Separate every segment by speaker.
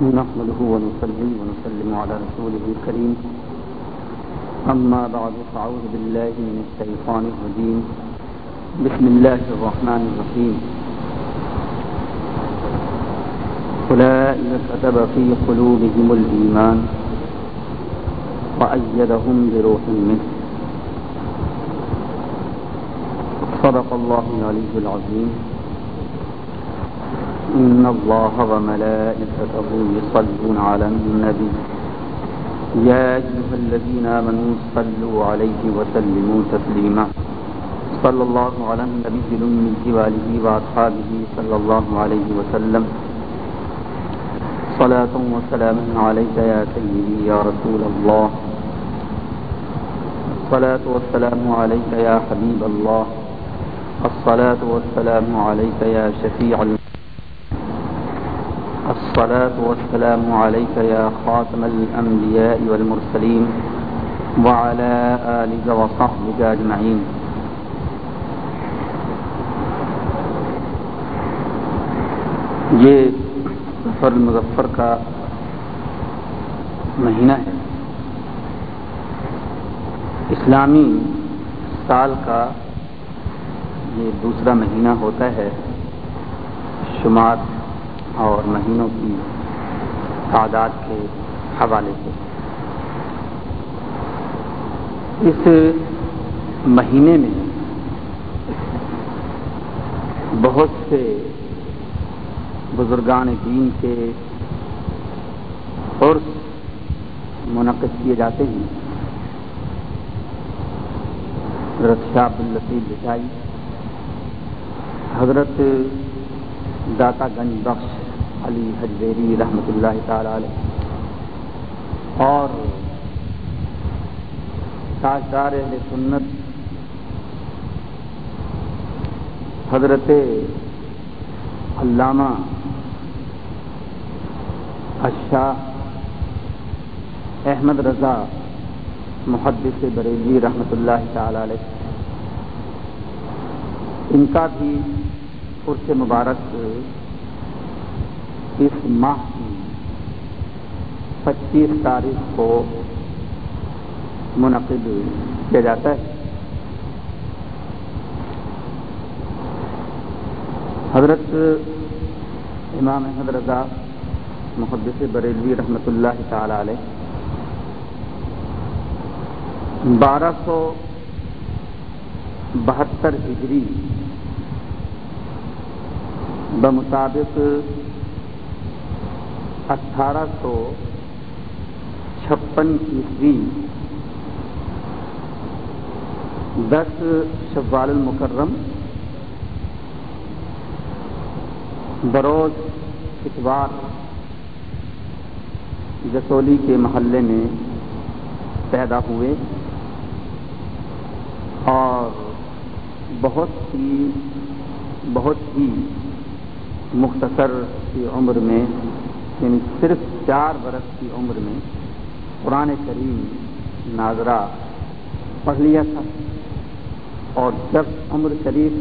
Speaker 1: نحمده ونصلي ونسلم على رسوله الكريم. أما بعد، فأعوذ بالله من الشيطان الرجيم. بسم الله الرحمن الرحيم. أولئك كتب في قلوبهم الإيمان وأيدهم بروح منه. صدق الله العلي العظيم. إن الله وملائكته يصلون على النبي. يا أيها الذين آمنوا صلوا عليه وسلموا تسليما. صلى الله على النبي الأمي وآله وأصحابه صلى الله عليه وسلم. صلاة وسلام عليك يا سيدي يا رسول الله. الصلاة والسلام عليك يا حبيب الله. الصلاة والسلام عليك يا شفيع الله. الصلاة والسلام عليك يا خاتم الأنبياء والمرسلين وعلى آلك وصحبك أجمعين. یہ سفر المظفر کا مہینہ ہے۔ اسلامی سال کا یہ دوسرا مہینہ ہوتا ہے شمار اور مہینوں کی تعداد کے حوالے سے۔ اس مہینے میں بہت سے بزرگان دین کے عرس منعقد کیے جاتے ہیں۔ حضرت شاہ بچائی حضرت داتا گنج بخش علی حجویری رحمۃ اللہ تعالی علیہ۔ اور تاجدار اہل سنت حضرت علامہ اشاہ احمد رضا محدث بریلی رحمۃ اللہ تعالی علیہ۔ ان کا بھی عرس مبارک اس ماہ کی پچیس تاریخ کو منعقد کیا جاتا ہے۔ حضرت امام احمد رضا محدث بریلوی رحمۃ اللہ تعالی علیہ بارہ سو بہتر ہجری بمطابق اٹھارہ سو چھپن عیسوی، دس شوال المکرم، بروز اتوار جسولی کے محلے میں پیدا ہوئے اور بہت ہی بہت ہی مختصر کی عمر میں یعنی صرف چار برس کی عمر میں قرآن کریم ناظرہ پڑھ لیا تھا اور جب عمر شریف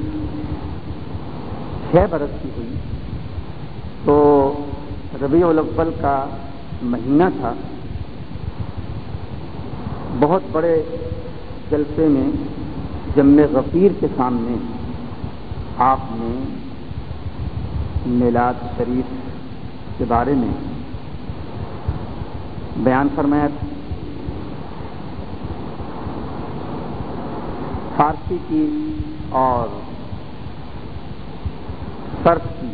Speaker 1: چھ برس کی ہوئی تو ربیع الاول کا مہینہ تھا، بہت بڑے جلسے میں جم غفیر کے سامنے آپ نے میلاد شریف کے بارے میں بیان فرمایا تھا۔ فارسی کی اور صرف کی،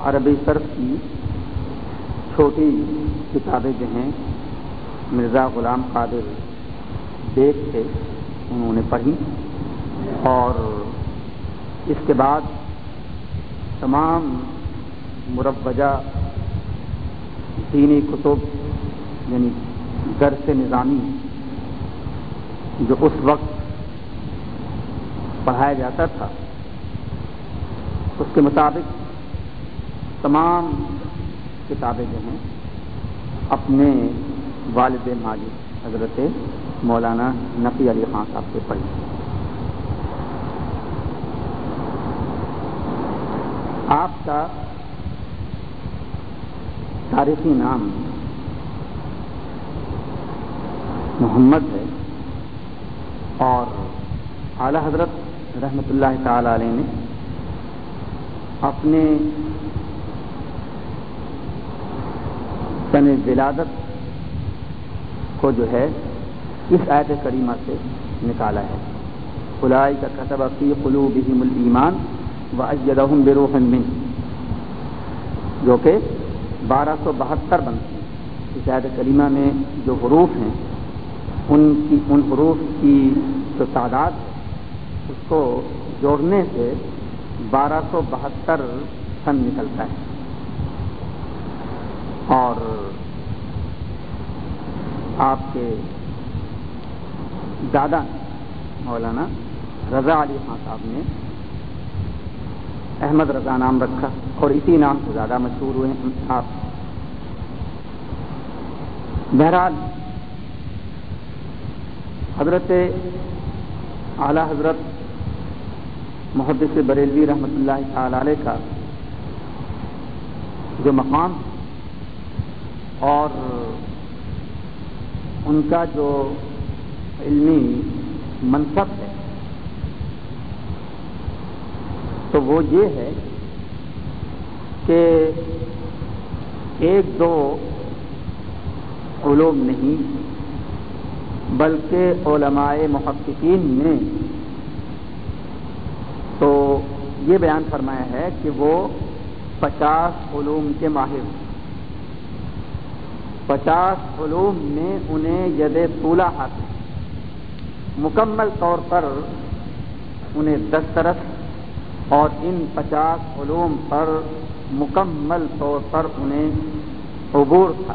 Speaker 1: عربی صرف کی چھوٹی کتابیں جو ہیں، مرزا غلام قادر بیگ تھے انہوں نے پڑھی۔ اور اس کے بعد تمام مربجہ دینی کتب یعنی درس نظامی، جو اس وقت پڑھایا جاتا تھا۔ اس کے مطابق تمام کتابیں جو ہیں، اپنے والد ماجد حضرت مولانا نقی علی خان صاحب سے پڑھی۔ آپ کا تاریخی نام محمد ہے اور اعلی حضرت رحمت اللہ تعالی علیہ نے اپنے سن ولادت کو جو ہے اس آیت کریمہ سے نکالا ہے۔ خلائی کا قطب فی قلوبہم الایمان و اجدہم بروح من جو کہ بارہ سو بہتر بنتی ہیں۔ اس آیت کریمہ میں جو حروف ہیں، ان کی، ان حروف کی جو تعداد ہے، اس کو جوڑنے سے بارہ سو بہتر سن نکلتا ہے۔ اور آپ کے دادا مولانا رضا علی خان صاحب نے احمد رضا نام رکھا اور اسی نام سے زیادہ مشہور ہوئے ہیں آپ۔ بہرحال، حضرت اعلی حضرت محدث بریلوی رحمۃ اللہ تعالی علیہ کا جو مقام اور ان کا جو علمی منصب ہے تو وہ یہ ہے کہ ایک دو علوم نہیں، بلکہ علماء محققین نے تو یہ بیان فرمایا ہے کہ وہ پچاس علوم کے ماہر پچاس علوم میں انہیں ید طولہ حاصل، مکمل طور پر انہیں دسترس اور ان پچاس علوم پر مکمل طور پر انہیں عبور تھا۔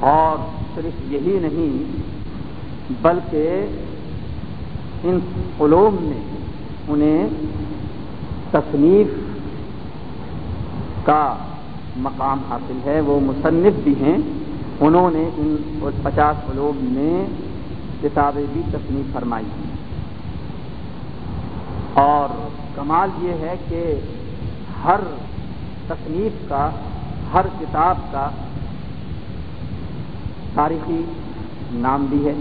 Speaker 1: اور صرف یہی نہیں، بلکہ ان علوم نے انہیں تصنیف کا مقام حاصل ہے۔ وہ مصنف بھی ہیں۔ انہوں نے ان پچاس علوم میں کتابیں بھی تصنیف فرمائی۔ ہیں اور کمال یہ ہے کہ ہر تصنیف کا، ہر کتاب کا تاریخی نام بھی ہے۔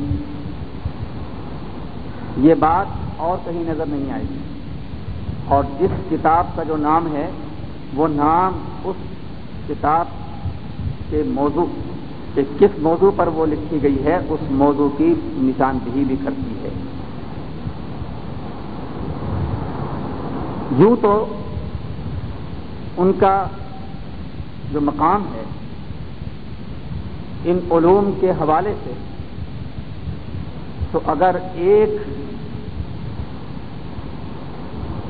Speaker 1: یہ بات اور کہیں نظر نہیں آئے گی۔ اور جس کتاب کا جو نام ہے، وہ نام اس کتاب کے موضوع، کہ کس موضوع پر وہ لکھی گئی ہے، اس موضوع کی نشاندہی بھی کرتی ہے یوں تو ان کا جو مقام ہے، ان علوم کے حوالے سے، تو اگر ایک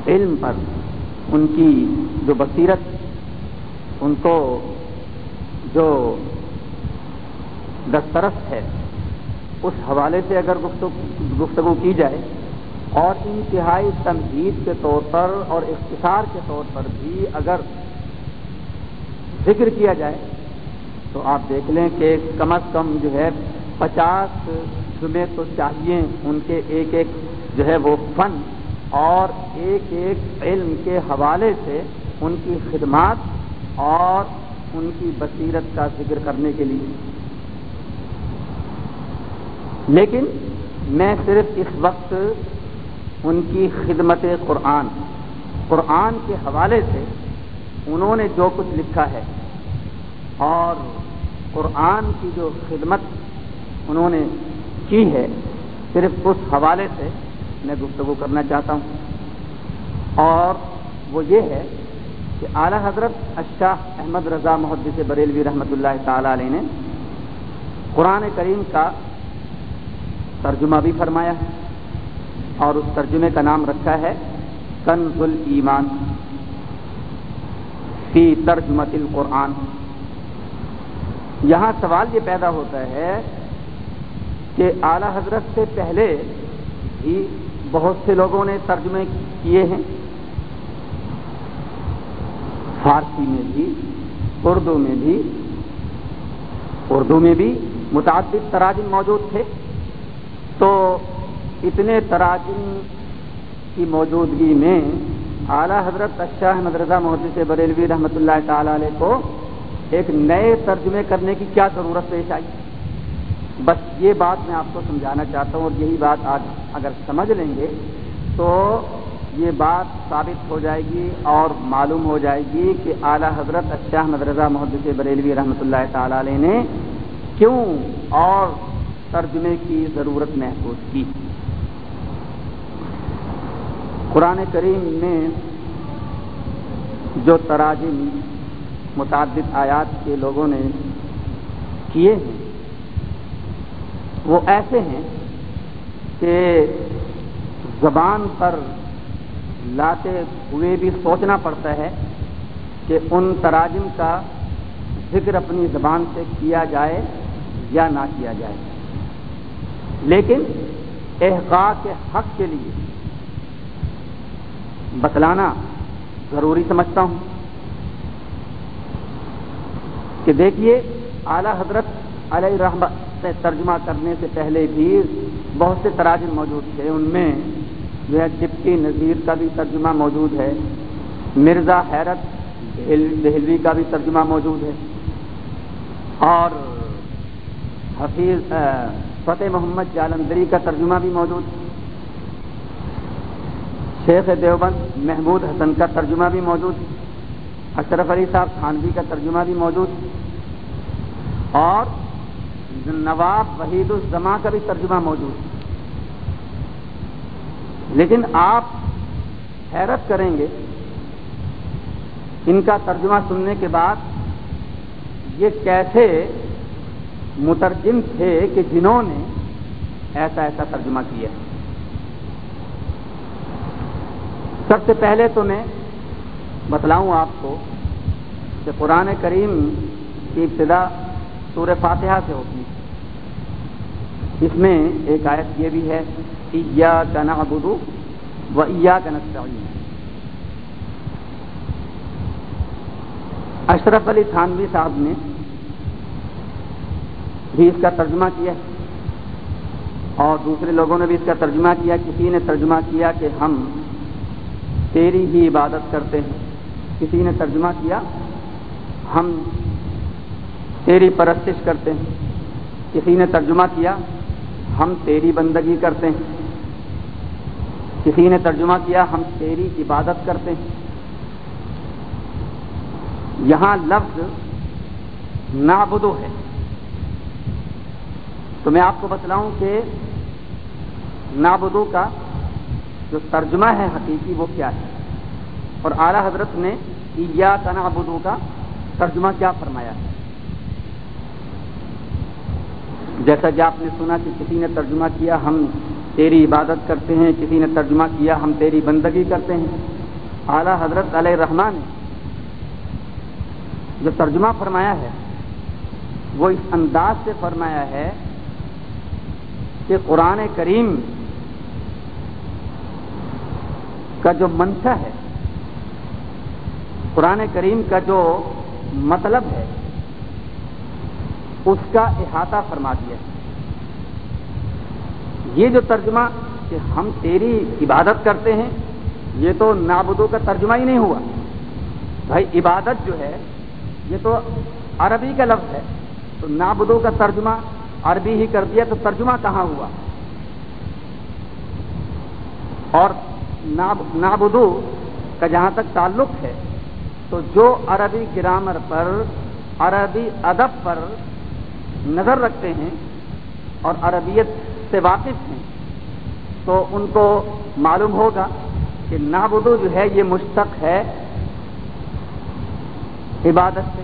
Speaker 1: علم پر ان کی جو بصیرت، ان کو جو دسترس ہے، اس حوالے سے اگر گفتگو کی جائے اور انتہائی تنقید کے طور پر اور اختصار کے طور پر بھی اگر ذکر کیا جائے تو آپ دیکھ لیں کہ کم از کم جو ہے پچاس جمعے تو چاہیے ان کے ایک ایک جو ہے وہ فن اور ایک ایک علم کے حوالے سے ان کی خدمات اور ان کی بصیرت کا ذکر کرنے کے لیے۔ لیکن میں صرف اس وقت ان کی خدمت قرآن۔ قرآن کے حوالے سے انہوں نے جو کچھ لکھا ہے اور قرآن کی جو خدمت انہوں نے کی ہے، صرف اس حوالے سے میں گفتگو کرنا چاہتا ہوں۔ اور وہ یہ ہے کہ اعلی حضرت اشاہ احمد رضا محدث بریلوی رحمۃ اللہ تعالی علیہ نے قرآن کریم کا ترجمہ بھی فرمایا ہے۔ اور اس ترجمے کا نام رکھا ہے کنز ایمان فی ترجمت القرآن۔ یہاں سوال یہ پیدا ہوتا ہے کہ اعلی حضرت سے پہلے بھی بہت سے لوگوں نے ترجمے کیے ہیں۔ فارسی میں بھی، اردو میں بھی، اردو میں بھی متعدد تراجم موجود تھے۔ تو اتنے تراجم کی موجودگی میں اعلیٰ حضرت اشاہ احمد رضا محدود سے بریلوی رحمۃ اللہ تعالی علیہ کو ایک نئے ترجمے کرنے کی کیا ضرورت پیش آئی؟ بس یہ بات میں آپ کو سمجھانا چاہتا ہوں اور یہی بات آج اگر سمجھ لیں گے تو یہ بات ثابت ہو جائے گی اور معلوم ہو جائے گی کہ اعلیٰ حضرت اشاہ احمد رضا محدث بریلوی رحمۃ اللہ تعالی علیہ نے کیوں اور ترجمے کی ضرورت محسوس کی؟ قرآن کریم میں جو تراجم متعدد آیات کے لوگوں نے کیے ہیں، وہ ایسے ہیں کہ زبان پر لاتے ہوئے بھی سوچنا پڑتا ہے کہ ان تراجم کا ذکر اپنی زبان سے کیا جائے یا نہ کیا جائے۔ لیکن احقاق کے حق کے لیے بتلانا ضروری سمجھتا ہوں کہ دیکھیے اعلی حضرت علیہ رحمت سے ترجمہ کرنے سے پہلے بھی بہت سے تراجم موجود تھے۔ ان میں جو ہے ڈپٹی نذیر کا بھی ترجمہ موجود ہے، مرزا حیرت دہلوی کا بھی ترجمہ موجود ہے۔ اور حفیظ فتح محمد جالندری کا ترجمہ بھی موجود ہے شیخ دیوبند محمود حسن کا ترجمہ بھی موجود اشرف علی صاحب خانوی کا ترجمہ بھی موجود اور نواب وحید الزما کا بھی ترجمہ موجود لیکن آپ حیرت کریں گے، ان کا ترجمہ سننے کے بعد یہ کیسے مترجم تھے کہ جنہوں نے ایسا ایسا ترجمہ کیا۔ ہے سب سے پہلے تو میں بتلاؤں آپ کو کہ قرآن کریم کی ابتدا سور فاتحہ سے ہوتی ہے۔ اس میں ایک آیت یہ بھی ہے کا نعبدو و ایا کا اشرف علی تھانوی صاحب نے بھی اس کا ترجمہ کیا اور دوسرے لوگوں نے بھی اس کا ترجمہ کیا کسی نے ترجمہ کیا کہ ہم تیری ہی عبادت کرتے ہیں۔ کسی نے ترجمہ کیا؟ ہم تیری پرستش کرتے ہیں۔ کسی نے ترجمہ کیا؟ ہم تیری بندگی کرتے ہیں۔ کسی نے ترجمہ کیا؟ ہم تیری عبادت کرتے ہیں۔ یہاں لفظ نابدو ہے۔ تو میں آپ کو بتلاؤں کہ نابدو کا جو ترجمہ ہے حقیقی وہ کیا ہے؟ اور اعلی حضرت نے یا کا نابدو کا ترجمہ کیا فرمایا ہے؟ جیسا کہ آپ نے سنا کہ کسی نے ترجمہ کیا، ہم تیری عبادت کرتے ہیں، کسی نے ترجمہ کیا، ہم تیری بندگی کرتے ہیں۔ اعلیٰ حضرت علیہ رحمان نے جو ترجمہ فرمایا ہے، وہ اس انداز سے فرمایا ہے کہ قرآن کریم کا جو منشا ہے، قرآن کریم کا جو مطلب ہے، اس کا احاطہ فرما دیا یہ جو ترجمہ کہ ہم تیری عبادت کرتے ہیں، یہ تو نابدو کا ترجمہ ہی نہیں ہوا۔ بھائی، عبادت جو ہے، یہ تو عربی کا لفظ ہے۔ تو نابدو کا ترجمہ عربی ہی کر دیا تو ترجمہ کہاں ہوا؟ اور نابدو کا جہاں تک تعلق ہے، تو جو عربی گرامر پر، عربی ادب پر نظر رکھتے ہیں اور عربیت سے واقف ہیں، تو ان کو معلوم ہوگا کہ نابدو جو ہے یہ مشتق ہے عبادت سے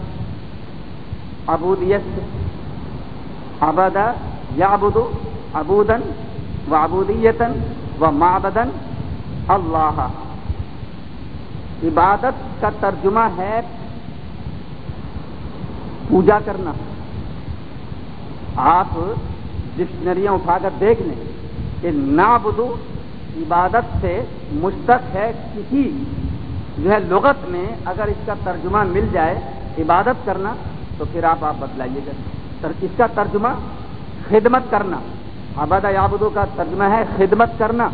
Speaker 1: ابودیت سے۔ ابدا یا ابودو ابودن و ابودیتن و مابدن اللہ۔ عبادت کا ترجمہ ہے پوجا کرنا۔ آپ ڈکشنریاں اٹھا کر دیکھ لیں کہ نابدو عبادت سے مشتق ہے کسی۔ جو ہے لغت میں اگر اس کا ترجمہ مل جائے عبادت کرنا، تو پھر آپ آپ بتلائیے گا۔ اس کا ترجمہ خدمت کرنا۔ آباد آبدو کا ترجمہ ہے خدمت کرنا۔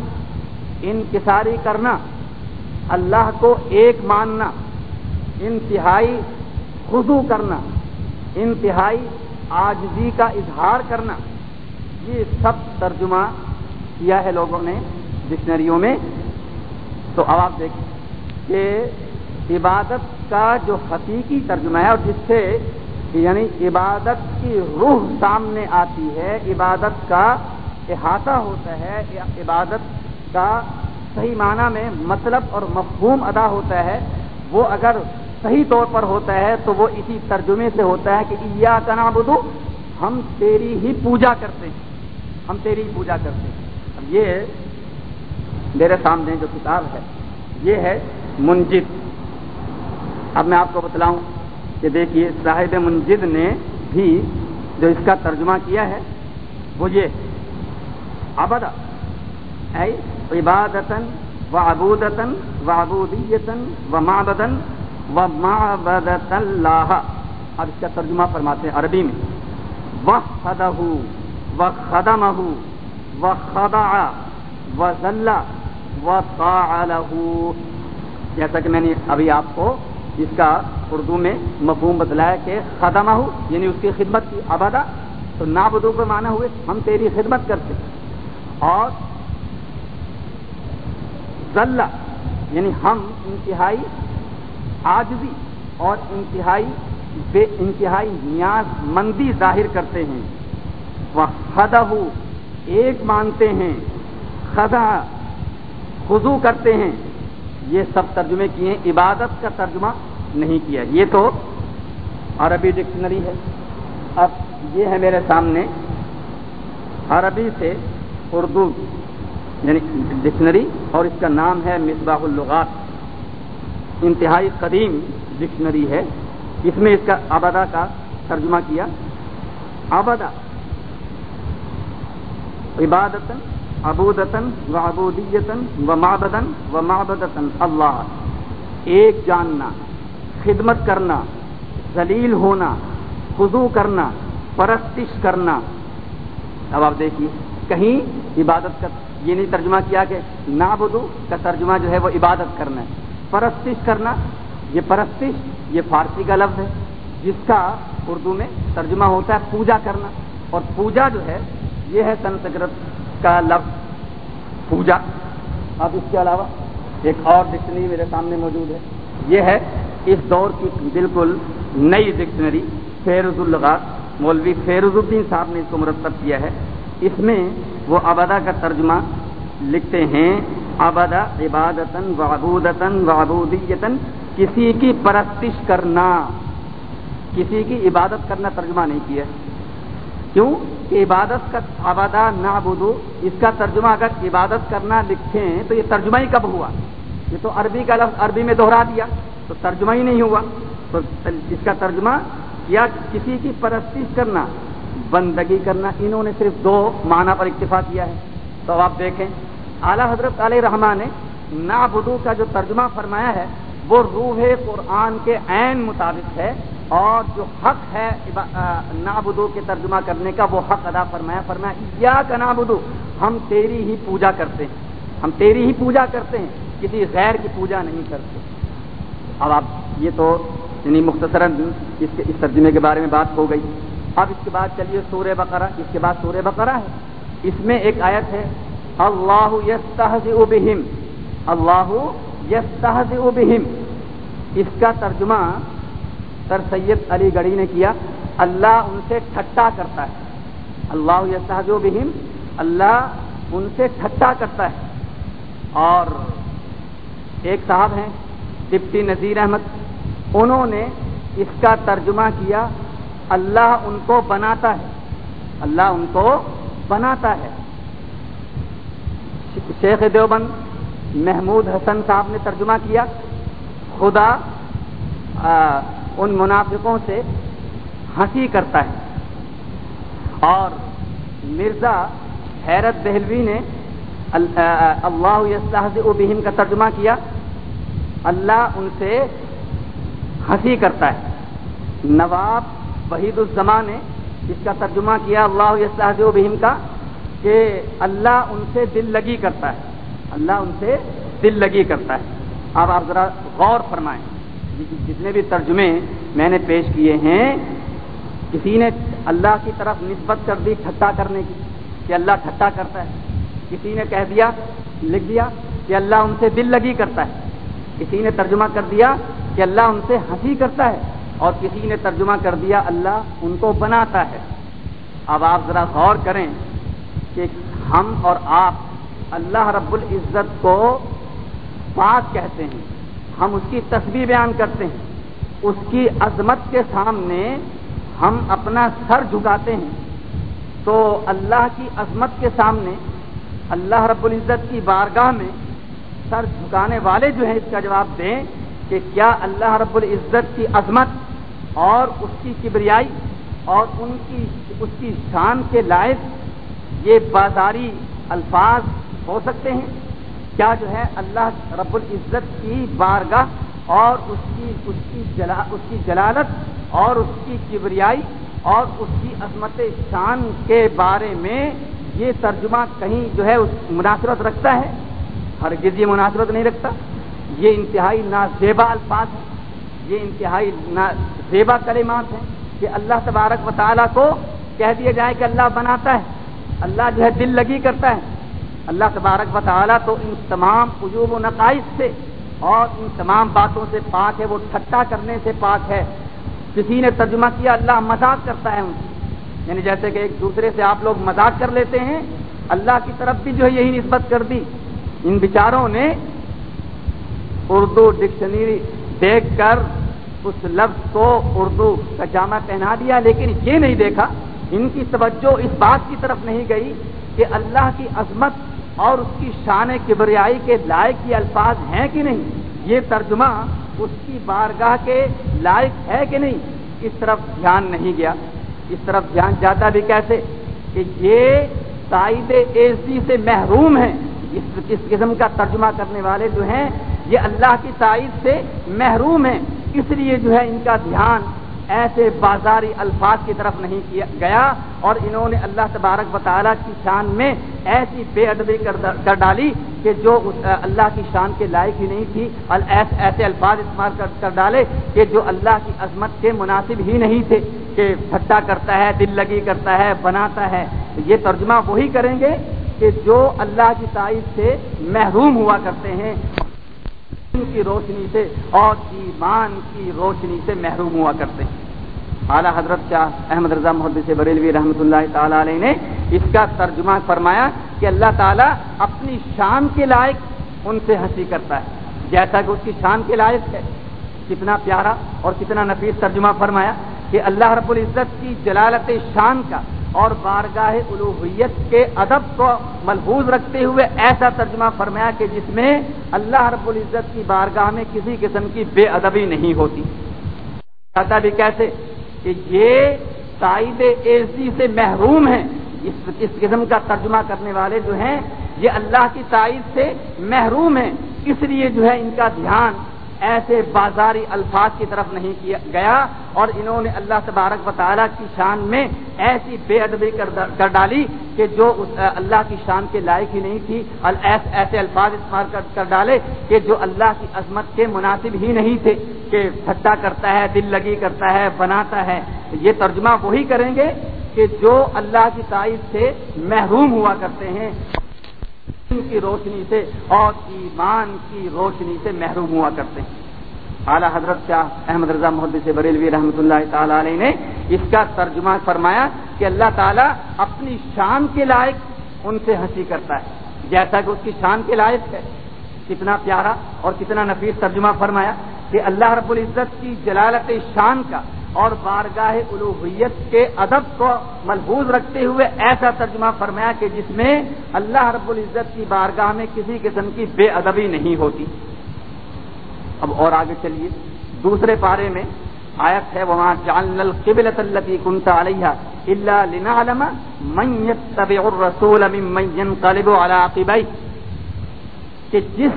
Speaker 1: انکساری کرنا، اللہ کو ایک ماننا، انتہائی خضو کرنا، انتہائی آجزی کا اظہار کرنا، یہ سب ترجمہ کیا ہے لوگوں نے ڈکشنریوں میں؟ تو اب آپ دیکھیں کہ عبادت کا جو حقیقی ترجمہ ہے اور جس سے یعنی عبادت کی روح سامنے آتی ہے، عبادت کا احاطہ ہوتا ہے، عبادت کا صحیح معنی میں مطلب اور مفہوم ادا ہوتا ہے، وہ اگر صحیح طور پر ہوتا ہے تو وہ اسی ترجمے سے ہوتا ہے کہ یا کنا بدو ہم تیری ہی پوجا کرتے ہیں۔ ہم تیری ہی پوجا کرتے ہیں۔ اب یہ میرے سامنے جو کتاب ہے، یہ ہے منجد۔ اب میں آپ کو بتلاؤں کہ دیکھیے، صاحب منجد نے بھی جو اس کا ترجمہ کیا ہے، وہ یہ ابدا عبادتن و ابودتن و ابودیتن و مابدن و مابدت اللہ اب اس کا ترجمہ فرماتے ہیں عربی میں۔ وہ خدہ و خدم و خدا و ذلہ و جیسا کہ میں نے ابھی آپ کو اس کا اردو میں مفہوم بتلایا کہ خدمہ یعنی اس کی خدمت کی ابدا تو نابدو کو مانا ہوئے ہم تیری خدمت کرتے۔ اور ذلہ یعنی ہم انتہائی آجزی اور انتہائی بے انتہائی نیاز مندی ظاہر کرتے ہیں۔ وہ خدا ایک مانتے ہیں۔ خدا خزو کرتے ہیں۔ یہ سب ترجمے کیے ہیں عبادت کا ترجمہ نہیں کیا۔ یہ تو عربی ڈکشنری ہے۔ اب یہ ہے میرے سامنے، عربی سے اردو۔ یعنی ڈکشنری اور اس کا نام ہے مصباح اللغات۔ انتہائی قدیم ڈکشنری ہے۔ اس میں اس کا آبادہ کا ترجمہ کیا۔ آبادہ۔ عبادتن ابودتن و ابودیتن و مابدن و مابدتن اللہ۔ ایک جاننا، خدمت کرنا، ذلیل ہونا خضو کرنا، پرستش کرنا۔ اب آپ دیکھیے، کہیں عبادت کا یہ نہیں ترجمہ کیا کہ نابدو کا ترجمہ جو ہے وہ عبادت کرنا ہے۔ پرستش کرنا، یہ پرستش، یہ فارسی کا لفظ ہے، جس کا اردو میں ترجمہ ہوتا ہے پوجا کرنا۔ اور پوجا جو ہے، یہ ہے سنسکرت کا لفظ، پوجا۔ اب اس کے علاوہ ایک اور ڈکشنری میرے سامنے موجود ہے۔ یہ ہے اس دور کی بالکل نئی ڈکشنری فیروز الغات مولوی فیروز الدین صاحب نے اس کو مرتب کیا ہے۔ اس میں وہ ابدا کا ترجمہ لکھتے ہیں، ابدا عبادتن وابودتن وابودیتن کسی کی پرستش کرنا۔ کسی کی عبادت کرنا ترجمہ نہیں کیا۔ کیوں؟ کہ عبادت کا آبادا نہ اس کا ترجمہ اگر عبادت کرنا لکھیں تو یہ ترجمہ ہی کب ہوا؟ یہ تو عربی کا لفظ، عربی میں دوہرا دیا۔ تو ترجمہ ہی نہیں ہوا۔ تو اس کا ترجمہ یا کسی کی پرستش کرنا۔ بندگی کرنا، انہوں نے صرف دو معنی پر اکتفا کیا ہے۔ تو آپ دیکھیں، اعلیٰ حضرت علیہ رحمان نے نابدو کا جو ترجمہ فرمایا ہے، وہ روح قرآن کے عین مطابق ہے اور جو حق ہے نابدو کے ترجمہ کرنے کا، وہ حق ادا فرمایا۔ فرمایا یا کا نابدو ہم تیری ہی پوجا کرتے ہیں۔ ہم تیری ہی پوجا کرتے ہیں، کسی غیر کی پوجا نہیں کرتے۔ اب آپ، یہ تو یعنی مختصراً اس ترجمے کے بارے میں بات ہو گئی۔ اب اس کے بعد چلیے سورہ بقرہ، اس کے بعد سورہ بقرہ ہے۔ اس میں ایک آیت ہے، اللہ بہم۔ اللہ بہم۔ اس کا ترجمہ سر سید علی گڑھی نے کیا۔ اللہ ان سے ٹھٹا کرتا ہے۔ اللہ یستحز بہم، اللہ ان سے ٹھٹا کرتا ہے۔ اور ایک صاحب ہیں ڈپٹی نذیر احمد، انہوں نے اس کا ترجمہ کیا اللہ ان کو بناتا ہے۔ اللہ ان کو بناتا ہے۔ شیخ دیوبند محمود حسن صاحب نے ترجمہ کیا۔ خدا ان منافقوں سے ہنسی کرتا ہے۔ اور مرزا حیرت دہلوی نے اللہ بہم کا ترجمہ کیا۔ اللہ ان سے ہنسی کرتا ہے۔ نواب وحید الزمان نے اس کا ترجمہ کیا اللہ بہم کا، کہ اللہ ان سے دل لگی کرتا ہے۔ اللہ ان سے دل لگی کرتا ہے۔ اب آپ ذرا غور فرمائیں۔ جتنے بھی ترجمے میں نے پیش کیے ہیں، کسی نے اللہ کی طرف نسبت کر دی ٹھٹا کرنے کی، کہ اللہ ٹھٹا کرتا ہے۔ کسی نے کہہ دیا، لکھ دیا کہ اللہ ان سے دل لگی کرتا ہے۔ کسی نے ترجمہ کر دیا کہ اللہ ان سے ہنسی کرتا ہے۔ اور کسی نے ترجمہ کر دیا، اللہ ان کو بناتا ہے۔ اب آپ ذرا غور کریں کہ ہم اور آپ اللہ رب العزت کو پاک کہتے ہیں۔ ہم اس کی تصویر بیان کرتے ہیں۔ اس کی عظمت کے سامنے ہم اپنا سر جھکاتے ہیں۔ تو اللہ کی عظمت کے سامنے اللہ رب العزت کی بارگاہ میں سر جھکانے والے جو ہیں، اس کا جواب دیں۔ کہ کیا اللہ رب العزت کی عظمت اور اس کی کبریائی اور ان کی اس کی شان کے لائق یہ بازاری الفاظ ہو سکتے ہیں؟ کیا جو ہے اللہ رب العزت کی بارگاہ اور اس کی اس کی جلا اس کی جلالت اور اس کی کبریائی اور اس کی عظمت شان کے بارے میں یہ ترجمہ کہیں جو ہے مناسبت رکھتا ہے؟ ہر یہ مناسبت نہیں رکھتا۔ یہ انتہائی نازیبا الفاظ ہیں۔ یہ انتہائی زیبا کلمات ہیں کہ اللہ تبارک و تعالیٰ کو کہہ دیا جائے کہ اللہ بناتا ہے۔ اللہ جو ہے دل لگی کرتا ہے۔ اللہ تبارک و تعالیٰ تو ان تمام عجوب و نقائص سے اور ان تمام باتوں سے پاک ہے، وہ ٹھٹا کرنے سے پاک ہے۔ کسی نے ترجمہ کیا، اللہ مذاق کرتا ہے ان سے۔ یعنی جیسے کہ ایک دوسرے سے آپ لوگ مذاق کر لیتے ہیں، اللہ کی طرف بھی جو ہے یہی نسبت کر دی۔ ان بیچاروں نے اردو ڈکشنری دیکھ کر اس لفظ کو اردو کا جامع پہنا دیا، لیکن یہ نہیں دیکھا۔ ان کی توجہ اس بات کی طرف نہیں گئی کہ اللہ کی عظمت اور اس کی شان کبریائی کے لائق یہ الفاظ ہیں کہ نہیں۔ یہ ترجمہ اس کی بارگاہ کے لائق ہے کہ نہیں، اس طرف دھیان نہیں گیا۔ اس طرف دھیان جاتا بھی کیسے؟ کہ یہ تائید ایزی سے محروم ہیں۔ اس اس قسم کا ترجمہ کرنے والے جو ہیں یہ اللہ کی تائید سے محروم ہیں، اس لیے جو ہے ان کا دھیان ایسے بازاری الفاظ کی طرف نہیں کیا گیا اور انہوں نے اللہ تبارک و تعالیٰ کی شان میں ایسی بے ادبی کر ڈالی کہ جو اللہ کی شان کے لائق ہی نہیں تھی، اور ایسے الفاظ استعمال کر ڈالے کہ جو اللہ کی عظمت کے مناسب ہی نہیں تھے، کہ ٹھٹا کرتا ہے، دل لگی کرتا ہے، بناتا ہے۔ یہ ترجمہ وہی کریں گے کہ جو اللہ کی تائید سے محروم ہوا کرتے ہیں کی روشنی سے اور ایمان کی روشنی سے محروم ہوا کرتے ہیں۔ اعلیٰ حضرت شاہ احمد رضا محدود سے بریلوی رحمۃ اللہ تعالیٰ علیہ نے اس کا ترجمہ فرمایا کہ اللہ تعالیٰ اپنی شان کے لائق ان سے ہنسی کرتا ہے۔ جیسا کہ اس کی شان کے لائق ہے۔ کتنا پیارا اور کتنا نفیس ترجمہ فرمایا کہ اللہ رب العزت کی جلالت شان کا اور بارگاہ الوحیت کے ادب کو ملحوظ رکھتے ہوئے ایسا ترجمہ فرمایا کہ جس میں اللہ رب العزت کی بارگاہ میں کسی قسم کی بے ادبی نہیں ہوتی۔ بھی کیسے کہ یہ تائید ایزی سے محروم ہیں۔ اس اس قسم کا ترجمہ کرنے والے جو ہیں، یہ اللہ کی تائید سے محروم ہیں۔ اس لیے جو ہے ان کا دھیان ایسے بازاری الفاظ کی طرف نہیں کیا گیا اور انہوں نے اللہ تبارک و تعالیٰ کی شان میں ایسی بے ادبی کر ڈالی کہ جو اللہ کی شان کے لائق ہی نہیں تھی اور ایسے الفاظ استعمال کر ڈالے کہ جو اللہ کی عظمت کے مناسب ہی نہیں تھے، کہ ٹھٹا کرتا ہے، دل لگی کرتا ہے، بناتا ہے۔ یہ ترجمہ وہی کریں گے کہ جو اللہ کی تائید سے محروم ہوا کرتے ہیں کی روشنی سے اور ایمان کی روشنی سے محروم ہوا کرتے ہیں۔ اعلیٰ حضرت شاہ احمد رضا محدود سے بریلوی رحمۃ اللہ تعالیٰ علیہ نے اس کا ترجمہ فرمایا کہ اللہ تعالیٰ اپنی شان کے لائق ان سے ہنسی کرتا ہے۔ جیسا کہ اس کی شان کے لائق ہے۔ کتنا پیارا اور کتنا نفیس ترجمہ فرمایا کہ اللہ رب العزت کی جلالت شان کا اور بارگاہ الوحیت کے ادب کو ملحوظ رکھتے ہوئے ایسا ترجمہ فرمایا کہ جس میں اللہ رب العزت کی بارگاہ میں کسی قسم کی بے ادبی نہیں ہوتی۔ اب اور آگے چلیے۔ دوسرے پارے میں آیت ہے وہاں جان القبل تلتی کنتا علیہ اللہ لنا علم میت طب الرسول طالب علاقبئی کہ جس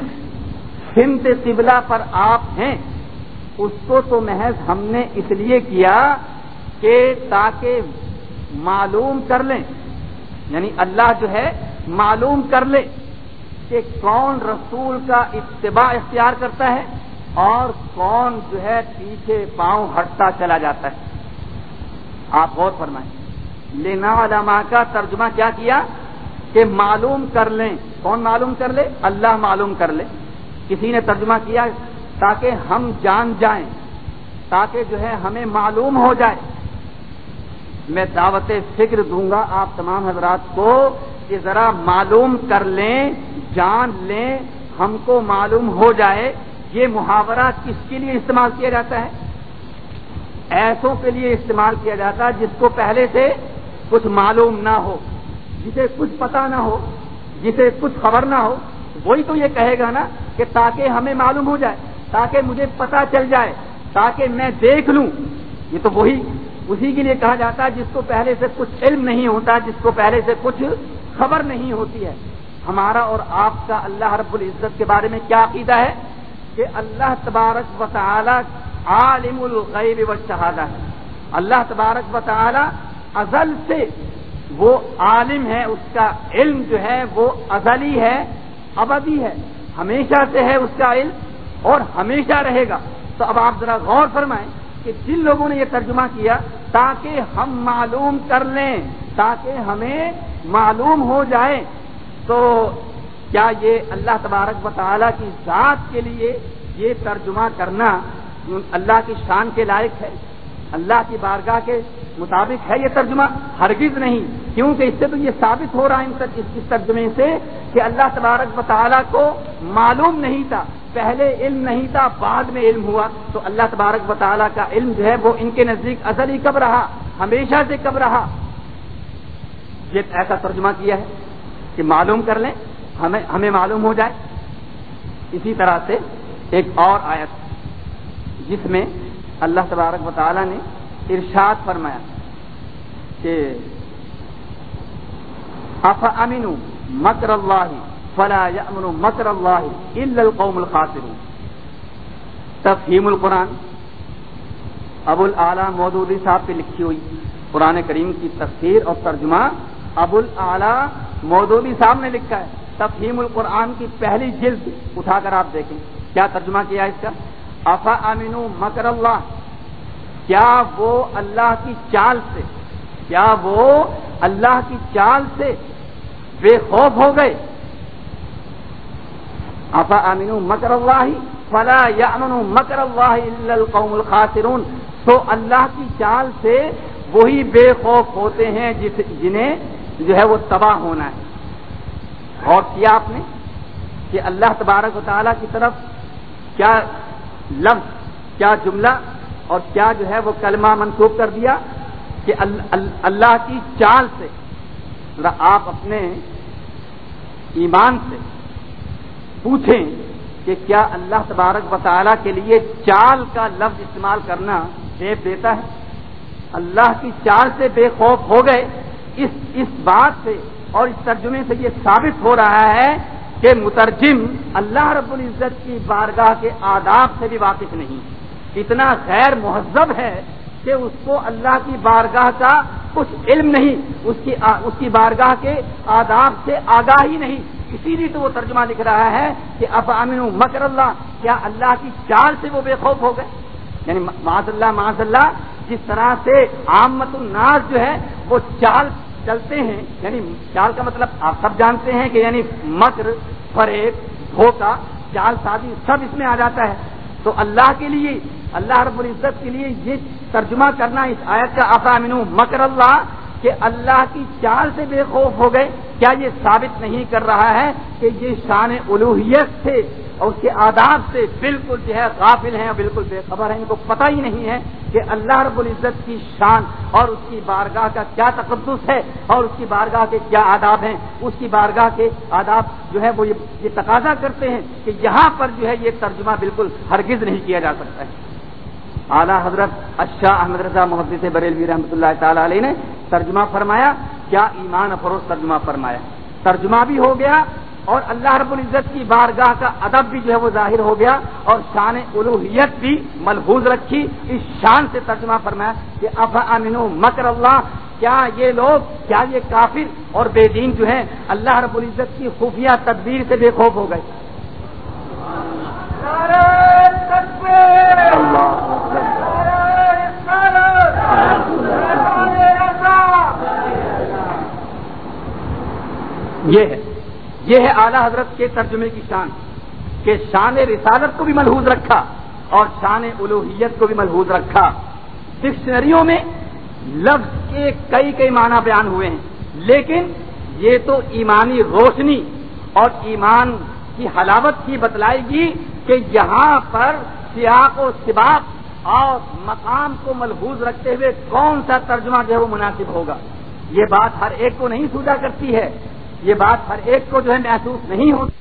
Speaker 1: سمت قبلہ پر آپ ہیں اس کو تو محض ہم نے اس لیے کیا کہ تاکہ معلوم کر لیں۔ یعنی اللہ جو ہے معلوم کر لے کہ کون رسول کا اتباع اختیار کرتا ہے اور کون جو ہے پیچھے پاؤں ہٹتا چلا جاتا ہے۔ آپ غور فرمائیں۔ لینا علما کا ترجمہ کیا کیا؟ کہ معلوم کر لیں۔ کون معلوم کر لے؟ اللہ معلوم کر لے۔ کسی نے ترجمہ کیا؟ تاکہ ہم جان جائیں، تاکہ جو ہے ہمیں معلوم ہو جائے۔ میں دعوت فکر دوں گا، آپ تمام حضرات کو کہ ذرا معلوم کر لیں، جان لیں، ہم کو معلوم ہو جائے۔ یہ محاورہ کس کے لیے استعمال کیا جاتا ہے؟ ایسوں کے لیے استعمال کیا جاتا ہے جس کو پہلے سے کچھ معلوم نہ ہو، جسے کچھ پتا نہ ہو، جسے کچھ خبر نہ ہو۔ وہی تو یہ کہے گا نا کہ تاکہ ہمیں معلوم ہو جائے۔ تاکہ مجھے پتا چل جائے، تاکہ میں دیکھ لوں۔ یہ تو وہی، اسی کے لیے کہا جاتا ہے، جس کو پہلے سے کچھ علم نہیں ہوتا، جس کو پہلے سے کچھ خبر نہیں ہوتی ہے۔ ہمارا اور آپ کا اللہ رب العزت کے بارے میں کیا عقیدہ ہے؟ کہ اللہ تبارک و تعالی عالم الغیب و شہادہ ہے۔ اللہ تبارک و تعالی ازل سے وہ عالم ہے، اس کا علم جو ہے وہ ازلی ہے، ابدی ہے، ہمیشہ سے ہے اس کا علم۔ اور ہمیشہ رہے گا۔ تو اب آپ ذرا غور فرمائیں کہ جن لوگوں نے یہ ترجمہ کیا، تاکہ ہم معلوم کر لیں، تاکہ ہمیں معلوم ہو جائے۔ تو کیا یہ اللہ تبارک و تعالیٰ کی ذات کے لیے یہ ترجمہ کرنا اللہ کی شان کے لائق ہے؟ اللہ کی بارگاہ کے مطابق ہے یہ ترجمہ ہرگز نہیں، کیونکہ اس سے تو یہ ثابت ہو رہا ہے اس ترجمے سے کہ اللہ تبارک و تعالیٰ کو معلوم نہیں تھا، پہلے علم نہیں تھا، بعد میں علم ہوا۔ تو اللہ تبارک و تعالیٰ کا علم جو ہے وہ ان کے نزدیک ازل ہی کب رہا، ہمیشہ سے کب رہا؟ یہ ایسا ترجمہ کیا ہے کہ معلوم کر لیں، ہمیں ہمیں معلوم ہو جائے۔ اسی طرح سے ایک اور آیت جس میں اللہ تبارک و تعالیٰ نے ارشاد فرمایا کہ اف امین مکر اللہ فلا یامن مکر اللہ الا القوم الخاسرون۔ تفہیم القرآن۔ ابو العلیٰ مودودی صاحب کی لکھی ہوئی قرآن کریم کی تفسیر اور ترجمہ ابو العلیٰ مودودی صاحب نے لکھا ہے۔ تفہیم القرآن کی پہلی جلد اٹھا کر آپ دیکھیں۔ کیا ترجمہ کیا اس کا؟ افا امین مکر اللہ کیا وہ اللہ کی چال سے، کیا وہ اللہ کی چال سے بے خوف ہو گئے؟ افا امین مکر اللہ، فلا یا امن مکر اللہ القوم الخاصرون تو اللہ کی چال سے وہی بے خوف ہوتے ہیں جس جنہیں جو ہے وہ تباہ ہونا ہے۔ اور کیا آپ نے؟ کہ اللہ تبارک و تعالیٰ کی طرف کیا لفظ، کیا جملہ اور کیا جو ہے وہ کلمہ منسوخ کر دیا کہ اللہ کی چال سے آپ اپنے ایمان سے پوچھیں کہ کیا اللہ تبارک و تعالیٰ کے لیے چال کا لفظ استعمال کرنا دیب دیتا ہے؟ اللہ کی چال سے بے خوف ہو گئے، اس اس بات سے اور اس ترجمے سے یہ ثابت ہو رہا ہے کہ مترجم اللہ رب العزت کی بارگاہ کے آداب سے بھی واقف نہیں۔ اتنا غیر مہذب ہے کہ اس کو اللہ کی بارگاہ کا کچھ علم نہیں، اس کی اس کی بارگاہ کے آداب سے آگاہی نہیں۔ اسی لیے تو وہ ترجمہ لکھ رہا ہے کہ اب امین مکر اللہ، کیا اللہ کی چال سے وہ بے خوف ہو گئے؟ یعنی معاذ اللہ معاذ اللہ جس طرح سے عامت الناس جو ہے، وہ چال چلتے ہیں۔ یعنی چال کا مطلب آپ سب جانتے ہیں کہ یعنی مکر، فریب دھوکا چال سازی سب اس میں آ جاتا ہے۔ تو اللہ کے لیے اللہ رب العزت کے لیے یہ ترجمہ کرنا اس آیت کا افامن مکر اللہ کہ اللہ کی چال سے بے خوف ہو گئے۔ کیا یہ ثابت نہیں کر رہا ہے کہ یہ شان الوحیت سے اور اس کے آداب سے بالکل جو ہے غافل ہیں بالکل بے خبر ہیں؟ ان کو پتہ ہی نہیں ہے کہ اللہ رب العزت کی شان اور اس کی بارگاہ کا کیا تقدس ہے اور اس کی بارگاہ کے کیا آداب ہیں؟ اس کی بارگاہ کے آداب جو ہے وہ یہ تقاضا کرتے ہیں کہ یہاں پر جو ہے یہ ترجمہ بالکل ہرگز نہیں کیا جا سکتا ہے۔ اعلیٰ حضرت اشاہ احمد رضا محدود بریلوی رحمۃ اللہ تعالی علیہ نے ترجمہ فرمایا، کیا ایمان افروز ترجمہ فرمایا؟ ترجمہ بھی ہو گیا اور اللہ رب العزت کی بارگاہ کا ادب بھی جو ہے وہ ظاہر ہو گیا اور شان الوحیت بھی ملحوظ رکھی۔ اس شان سے ترجمہ فرمایا کہ اب امین مکر اللہ، کیا یہ لوگ، کیا یہ کافر اور بے دین جو ہے اللہ رب العزت کی خفیہ تدبیر سے بے خوف ہو گئے؟
Speaker 2: یہ ہے. یہ ہے اعلی حضرت کے ترجمے کی شان کہ شان رسالت کو بھی ملحوظ رکھا اور شان الوحیت کو بھی ملحوظ رکھا۔ ڈکشنریوں میں لفظ کے کئی کئی معنی بیان ہوئے ہیں، لیکن یہ تو ایمانی روشنی اور ایمان کی حلاوت کی بتلائے گی کہ یہاں پر سیاق و سباق اور مقام کو ملحوظ رکھتے ہوئے کون سا ترجمہ جو ہے وہ مناسب ہوگا۔ یہ بات ہر ایک کو نہیں سوچا کرتی ہے۔ یہ بات ہر ایک کو جو ہے محسوس نہیں ہوتی۔